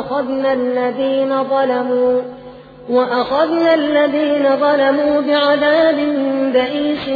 وأخذنا الذين ظلموا وأخذنا الذين ظلموا بعذاب بئيس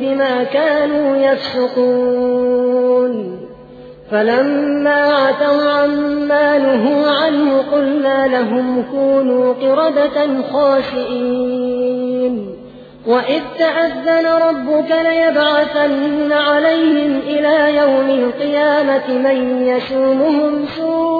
بما كانوا يفسقون. فلما عتوا عما نهوا عنه قلنا لهم كونوا قردة خاسئين. وإذ تأذن ربك ليبعثن عليهم إلى يوم القيامة من يسومهم سوء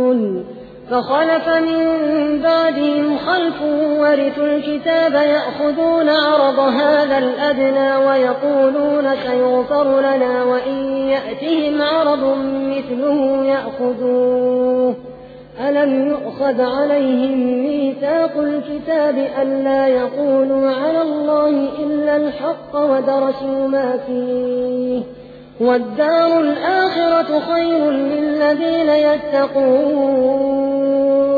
فخلف من بعدهم خلف ورثوا الكتاب يأخذون عرض هذا الأدنى ويقولون سيغفر لنا وإن يأتهم عرض مثله يأخذوه. ألم يؤخذ عليهم ميثاق الكتاب ألا يقولوا على الله إلا الحق ودرسوا ما فيه؟ والدار الآخرة خير للذين يتقون.